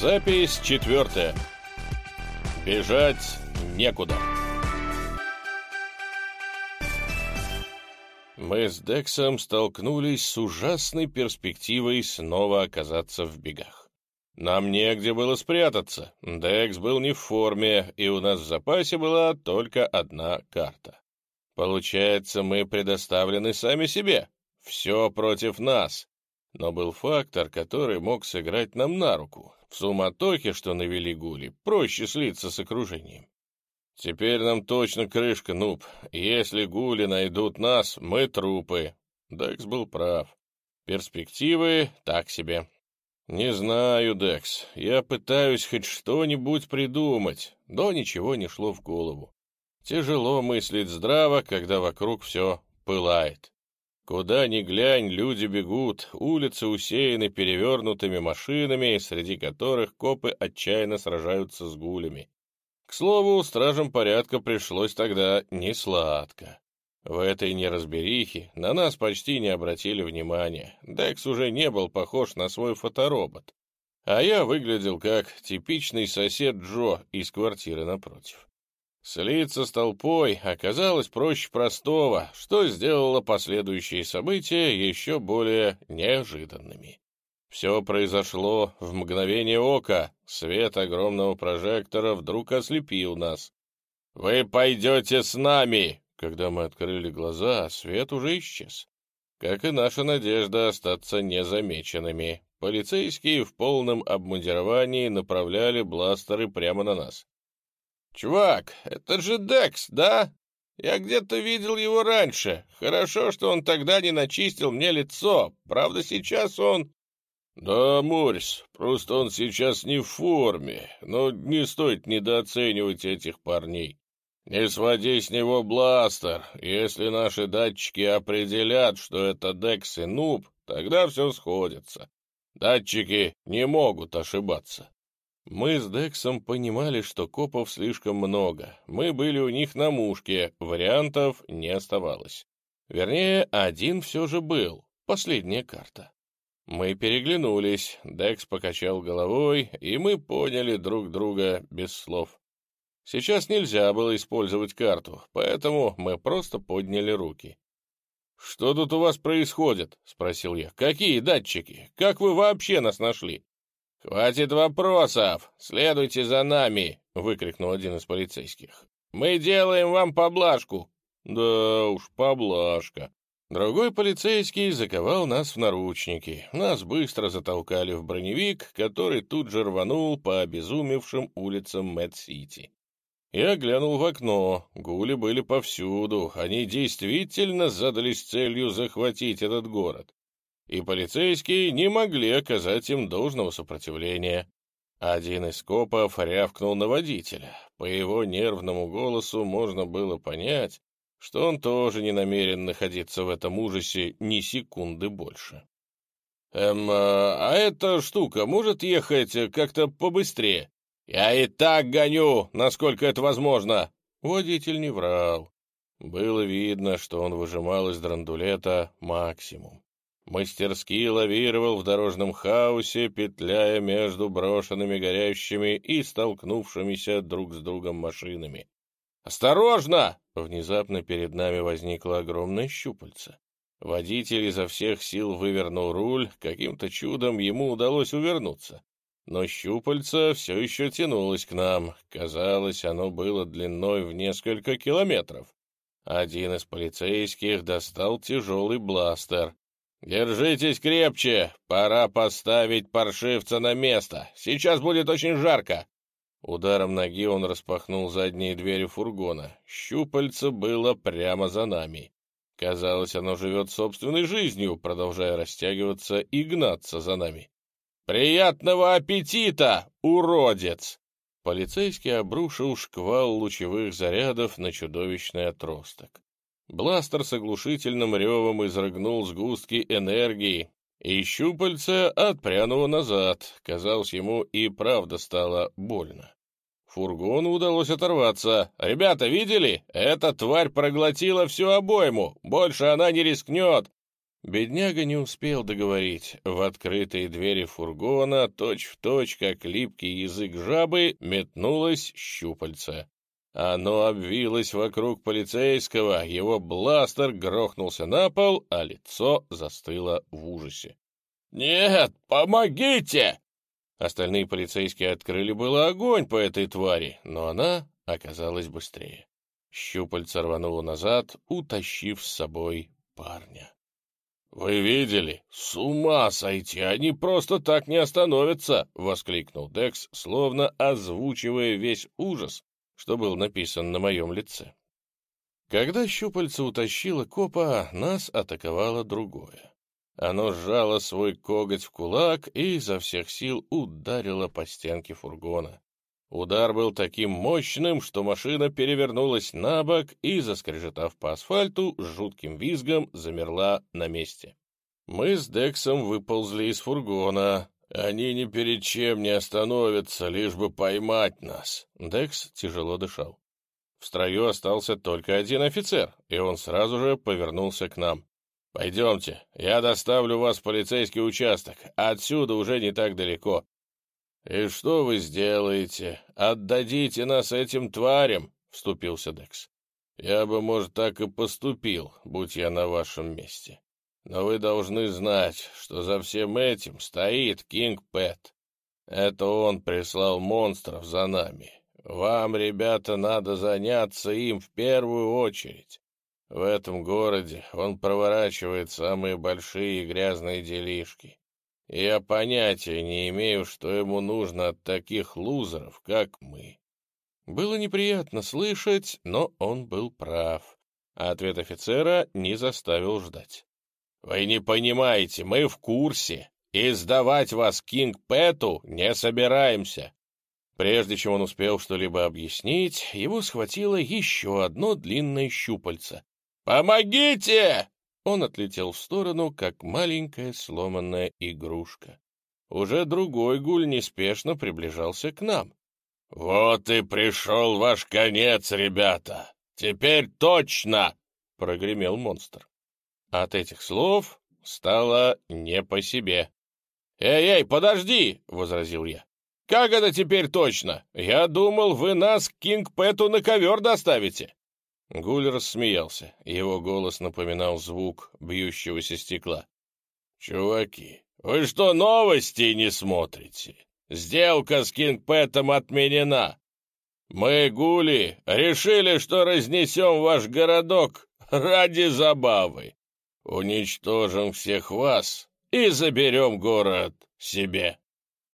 Запись четвертая. Бежать некуда. Мы с Дексом столкнулись с ужасной перспективой снова оказаться в бегах. Нам негде было спрятаться. Декс был не в форме, и у нас в запасе была только одна карта. Получается, мы предоставлены сами себе. Все против нас. Но был фактор, который мог сыграть нам на руку. В суматохе, что навели гули, проще слиться с окружением. Теперь нам точно крышка, нуб. Если гули найдут нас, мы трупы. Декс был прав. Перспективы так себе. Не знаю, Декс. Я пытаюсь хоть что-нибудь придумать, но ничего не шло в голову. Тяжело мыслить здраво, когда вокруг все пылает. Куда ни глянь, люди бегут, улицы усеяны перевернутыми машинами, среди которых копы отчаянно сражаются с гулями. К слову, стражам порядка пришлось тогда не сладко. В этой неразберихе на нас почти не обратили внимания. Декс уже не был похож на свой фоторобот. А я выглядел как типичный сосед Джо из квартиры напротив. Слиться с толпой оказалось проще простого, что сделало последующие события еще более неожиданными. Все произошло в мгновение ока. Свет огромного прожектора вдруг ослепил нас. «Вы пойдете с нами!» Когда мы открыли глаза, свет уже исчез. Как и наша надежда остаться незамеченными. Полицейские в полном обмундировании направляли бластеры прямо на нас. «Чувак, это же Декс, да? Я где-то видел его раньше. Хорошо, что он тогда не начистил мне лицо. Правда, сейчас он...» «Да, Морис, просто он сейчас не в форме, но не стоит недооценивать этих парней. Не своди с него бластер. Если наши датчики определят, что это Декс и Нуб, тогда все сходится. Датчики не могут ошибаться». Мы с Дексом понимали, что копов слишком много. Мы были у них на мушке, вариантов не оставалось. Вернее, один все же был, последняя карта. Мы переглянулись, Декс покачал головой, и мы поняли друг друга без слов. Сейчас нельзя было использовать карту, поэтому мы просто подняли руки. «Что тут у вас происходит?» — спросил я. «Какие датчики? Как вы вообще нас нашли?» «Хватит вопросов! Следуйте за нами!» — выкрикнул один из полицейских. «Мы делаем вам поблажку!» «Да уж, поблажка!» Другой полицейский заковал нас в наручники. Нас быстро затолкали в броневик, который тут же рванул по обезумевшим улицам Мэд-Сити. Я глянул в окно. Гули были повсюду. Они действительно задались целью захватить этот город и полицейские не могли оказать им должного сопротивления. Один из копов рявкнул на водителя. По его нервному голосу можно было понять, что он тоже не намерен находиться в этом ужасе ни секунды больше. «Эм, а эта штука может ехать как-то побыстрее?» «Я и так гоню, насколько это возможно!» Водитель не врал. Было видно, что он выжимал из драндулета максимум мастерски лавировал в дорожном хаосе, петляя между брошенными горящими и столкнувшимися друг с другом машинами. «Осторожно!» — внезапно перед нами возникло огромное щупальце. Водитель изо всех сил вывернул руль, каким-то чудом ему удалось увернуться. Но щупальце все еще тянулось к нам, казалось, оно было длиной в несколько километров. Один из полицейских достал тяжелый бластер, «Держитесь крепче! Пора поставить паршивца на место! Сейчас будет очень жарко!» Ударом ноги он распахнул задние двери фургона. Щупальце было прямо за нами. Казалось, оно живет собственной жизнью, продолжая растягиваться и гнаться за нами. «Приятного аппетита, уродец!» Полицейский обрушил шквал лучевых зарядов на чудовищный отросток. Бластер с оглушительным ревом изрыгнул сгустки энергии, и щупальце отпрянуло назад. Казалось, ему и правда стало больно. Фургону удалось оторваться. «Ребята, видели? Эта тварь проглотила всю обойму. Больше она не рискнет». Бедняга не успел договорить. В открытые двери фургона, точь-в-точь, точь, как липкий язык жабы, метнулось щупальце. Оно обвилось вокруг полицейского, его бластер грохнулся на пол, а лицо застыло в ужасе. «Нет, помогите!» Остальные полицейские открыли было огонь по этой твари, но она оказалась быстрее. Щупальце рвануло назад, утащив с собой парня. «Вы видели? С ума сойти! Они просто так не остановятся!» — воскликнул Декс, словно озвучивая весь ужас, что был написан на моем лице. Когда щупальце утащило копа, нас атаковало другое. Оно сжало свой коготь в кулак и изо всех сил ударило по стенке фургона. Удар был таким мощным, что машина перевернулась на бок и, заскрежетав по асфальту, с жутким визгом замерла на месте. Мы с Дексом выползли из фургона. Они ни перед чем не остановятся, лишь бы поймать нас. Декс тяжело дышал. В строю остался только один офицер, и он сразу же повернулся к нам. «Пойдемте, я доставлю вас в полицейский участок, отсюда уже не так далеко. «И что вы сделаете? Отдадите нас этим тварям?» — вступился Декс. «Я бы, может, так и поступил, будь я на вашем месте. Но вы должны знать, что за всем этим стоит Кинг Пэт. Это он прислал монстров за нами. Вам, ребята, надо заняться им в первую очередь. В этом городе он проворачивает самые большие и грязные делишки. Я понятия не имею, что ему нужно от таких лузеров, как мы. Было неприятно слышать, но он был прав. А ответ офицера не заставил ждать. «Вы не понимаете, мы в курсе, и сдавать вас Кинг Пэту не собираемся». Прежде чем он успел что-либо объяснить, его схватило еще одно длинное щупальце. «Помогите!» Он отлетел в сторону, как маленькая сломанная игрушка. Уже другой гуль неспешно приближался к нам. «Вот и пришел ваш конец, ребята! Теперь точно!» — прогремел монстр. От этих слов стало не по себе. «Эй-эй, подожди!» — возразил я. «Как это теперь точно? Я думал, вы нас к Кинг Пэту на ковер доставите!» Гуль рассмеялся. Его голос напоминал звук бьющегося стекла. «Чуваки, вы что, новости не смотрите? Сделка с Кингпэтом отменена. Мы, гули, решили, что разнесем ваш городок ради забавы. Уничтожим всех вас и заберем город себе».